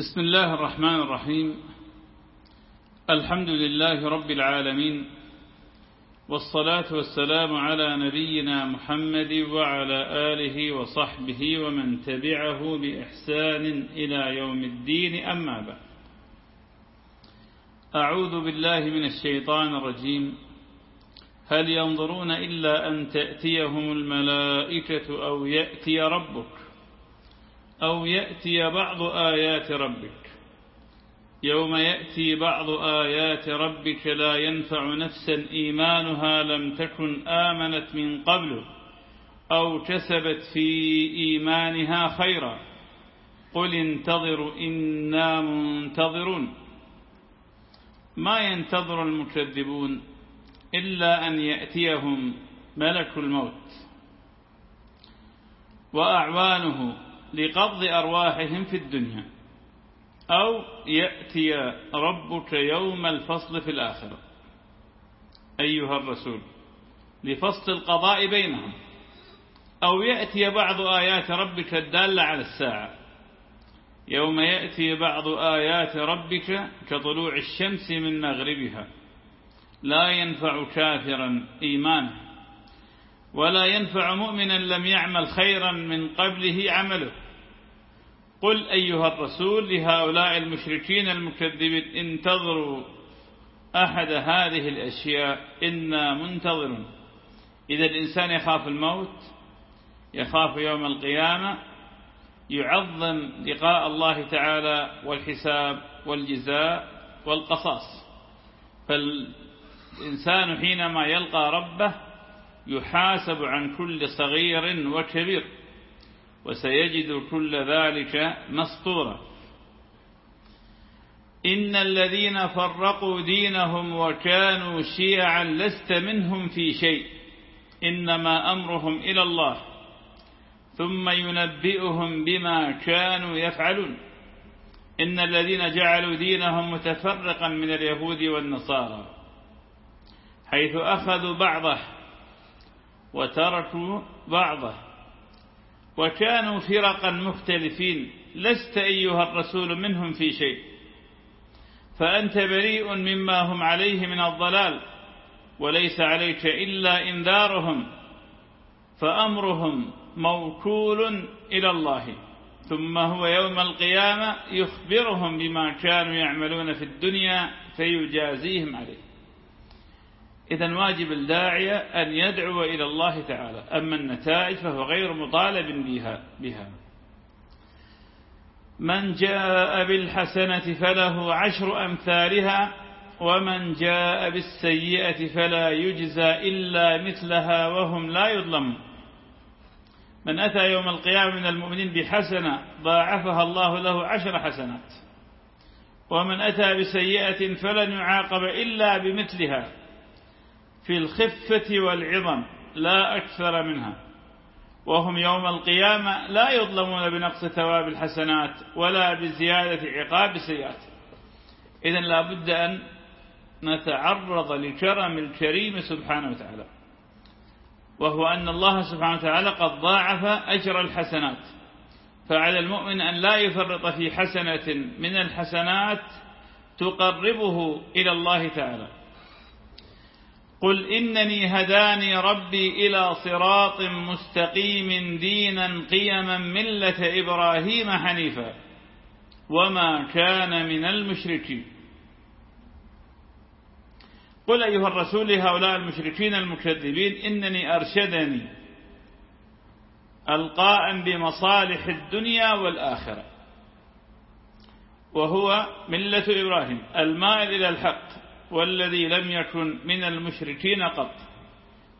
بسم الله الرحمن الرحيم. الحمد لله رب العالمين والصلاة والسلام على نبينا محمد وعلى آله وصحبه ومن تبعه بإحسان إلى يوم الدين. أما بعد أعوذ بالله من الشيطان الرجيم. هل ينظرون إلا أن تأتيهم الملائكة أو يأتي ربك؟ أو يأتي بعض آيات ربك. يوم يأتي بعض آيات ربك لا ينفع نفسا إيمانها لم تكن آمنت من قبل أو كسبت في إيمانها خيرا. قل انتظروا إنا منتظرون. ما ينتظر المكذبون إلا أن يأتيهم ملك الموت. وأعوانه لقبض أرواحهم في الدنيا أو يأتي ربك يوم الفصل في الآخرة. أيها الرسول لفصل القضاء بينهم أو يأتي بعض آيات ربك الدالة على الساعة. يوم يأتي بعض آيات ربك كطلوع الشمس من مغربها لا ينفع كافرا إيمانه. ولا ينفع مؤمنا لم يعمل خيرا من قبله عمله. قل أيها الرسول لهؤلاء المشركين المكذبين انتظروا أحد هذه الأشياء إنا منتظرون. إذا الإنسان يخاف الموت يخاف يوم القيامة يعظم لقاء الله تعالى والحساب والجزاء والقصاص. فالإنسان حينما يلقى ربه يحاسب عن كل صغير وكبير وسيجد كل ذلك مسطورا إن الذين فرقوا دينهم وكانوا شيعا لست منهم في شيء إنما أمرهم إلى الله ثم ينبئهم بما كانوا يفعلون. إن الذين جعلوا دينهم متفرقا من اليهود والنصارى حيث أخذوا بعضه وتركوا بعضه. وكانوا فرقا مختلفين. لست أيها الرسول منهم في شيء. فأنت بريء مما هم عليه من الضلال. وليس عليك إلا إنذارهم. فأمرهم موكول إلى الله. ثم هو يوم القيامة يخبرهم بما كانوا يعملون في الدنيا فيجازيهم عليه. إذا واجب الداعية أن يدعو إلى الله تعالى. أما النتائج فهو غير مطالب بها, بها. من جاء بالحسنة فله عشر أمثالها ومن جاء بالسيئة فلا يجزى إلا مثلها وهم لا يظلمون. من أتى يوم القيامة من المؤمنين بحسنة ضاعفها الله له عشر حسنات. ومن أتى بسيئة فلن يعاقب إلا بمثلها. في الخفة والعظم لا أكثر منها. وهم يوم القيامة لا يظلمون بنقص ثواب الحسنات ولا بزيادة عقاب السيئات. إذا لا بد أن نتعرض لكرم الكريم سبحانه وتعالى. وهو أن الله سبحانه وتعالى قد ضاعف أجر الحسنات. فعلى المؤمن أن لا يفرط في حسنة من الحسنات تقربه إلى الله تعالى. قل إنني هداني ربي إلى صراط مستقيم دينا قيما ملة إبراهيم حنيفا. وما كان من المشركين. قل أيها الرسول لهؤلاء المشركين المكذبين إنني أرشدني القائم بمصالح الدنيا والآخرة. وهو ملة إبراهيم المائل إلى الحق. والذي لم يكن من المشركين قط.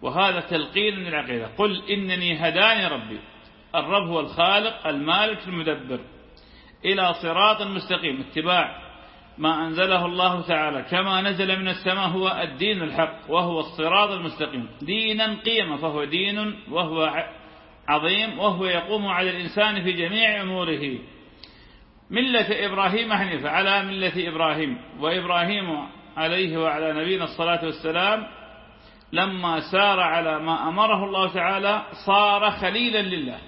وهذا تلقين من العقيدة. قل إنني هداني ربي. الرب هو الخالق المالك المدبر. إلى صراط مستقيم. اتباع. ما أنزله الله تعالى. كما نزل من السماء هو الدين الحق وهو الصراط المستقيم. دينا قيما فهو دين وهو عظيم وهو يقوم على الإنسان في جميع أموره. ملة إبراهيم حنيفة. على ملة إبراهيم. وإبراهيم عليه وعلى نبينا الصلاة والسلام لما سار على ما أمره الله تعالى صار خليلا لله.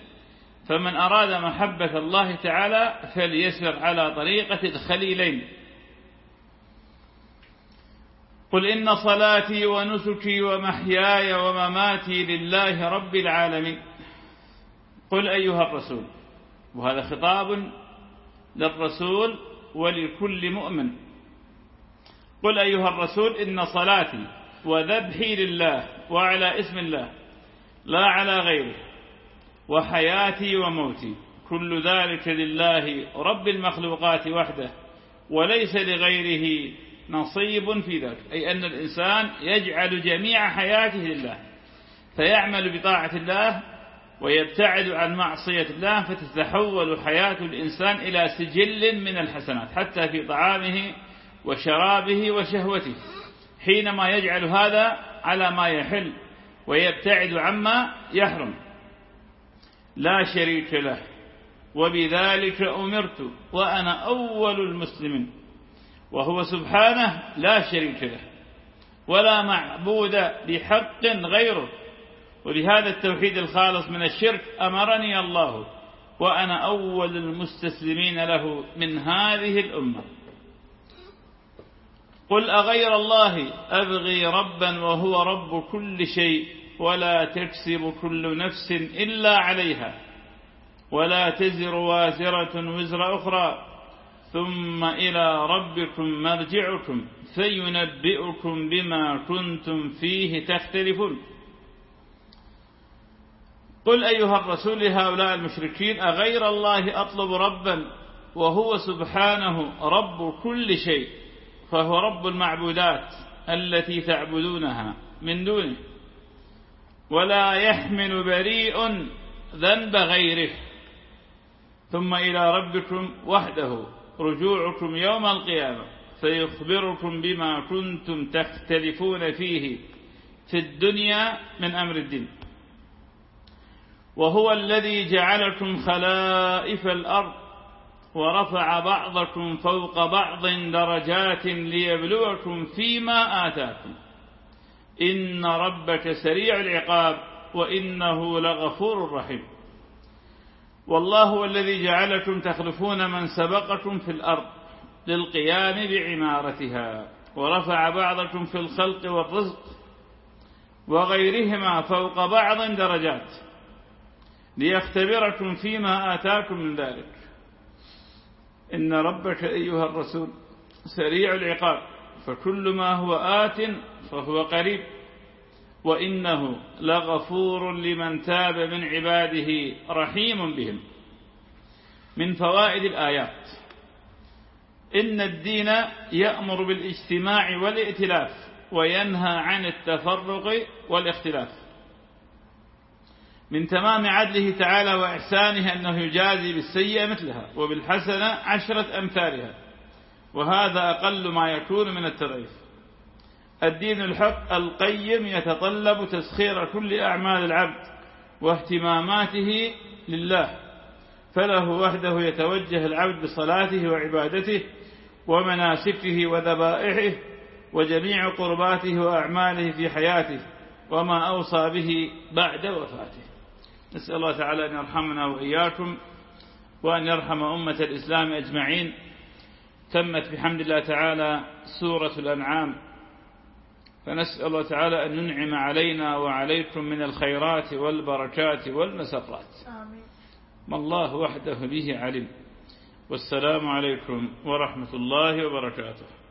فمن أراد محبة الله تعالى فليسر على طريقة الخليلين. قل إن صلاتي ونسكي ومحياي ومماتي لله رب العالمين. قل أيها الرسول وهذا خطاب للرسول ولكل مؤمن. قل أيها الرسول إن صلاتي وذبحي لله وعلى اسم الله لا على غيره وحياتي وموتي كل ذلك لله رب المخلوقات وحده وليس لغيره نصيب في ذلك أي أن الإنسان يجعل جميع حياته لله فيعمل بطاعة الله ويبتعد عن معصية الله فتتحول حياة الإنسان إلى سجل من الحسنات حتى في طعامه وشرابه وشهوته حينما يجعل هذا على ما يحل ويبتعد عما يحرم. لا شريك له وبذلك أمرت وأنا أول المسلمين. وهو سبحانه لا شريك له ولا معبود بحق غيره. ولهذا التوحيد الخالص من الشرك أمرني الله وأنا أول المستسلمين له من هذه الأمة. قل أغير الله؟ أبغي ربا وهو رب كل شيء ولا تكسب كل نفس إلا عليها. ولا تزر وازرة وزر أخرى. ثم إلى ربكم مرجعكم فينبئكم بما كنتم فيه تختلفون. قل أيها الرسول لهؤلاء المشركين أغير الله أطلب ربا وهو سبحانه رب كل شيء. فهو رب المعبودات التي تعبدونها من دونه. ولا يحمل بريء ذنب غيره. ثم إلى ربكم وحده رجوعكم يوم القيامة. فيخبركم بما كنتم تختلفون فيه في الدنيا من أمر الدين. وهو الذي جعلكم خلائف الأرض ورفع بعضكم فوق بعض درجات ليبلوكم فيما آتاكم. إن ربك سريع العقاب وإنه لغفور رحيم. والله الذي جعلكم تخلفون من سبقكم في الأرض للقيام بعمارتها ورفع بعضكم في الخلق والرزق وغيرهما فوق بعض درجات ليختبركم فيما آتاكم من ذلك. إن ربك أيها الرسول سريع العقاب فكل ما هو آت فهو قريب. وإنه لغفور لمن تاب من عباده رحيم بهم. من فوائد الآيات. إن الدين يأمر بالإجتماع والائتلاف وينهى عن التفرق والاختلاف. من تمام عدله تعالى وإحسانه أنه يجازي بالسيئة مثلها وبالحسنة عشرة أمثالها وهذا أقل ما يكون من التضعيف. الدين الحق القيم يتطلب تسخير كل أعمال العبد واهتماماته لله فله وحده يتوجه العبد بصلاته وعبادته ومناسكه وذبائحه وجميع قرباته وأعماله في حياته وما أوصى به بعد وفاته. نسأل الله تعالى أن يرحمنا وإياكم وأن يرحم أمة الإسلام أجمعين. تمت بحمد الله تعالى سورة الأنعام. فنسأل الله تعالى أن ينعم علينا وعليكم من الخيرات والبركات والمسرات. آمين. ما الله وحده به علم. والسلام عليكم ورحمة الله وبركاته.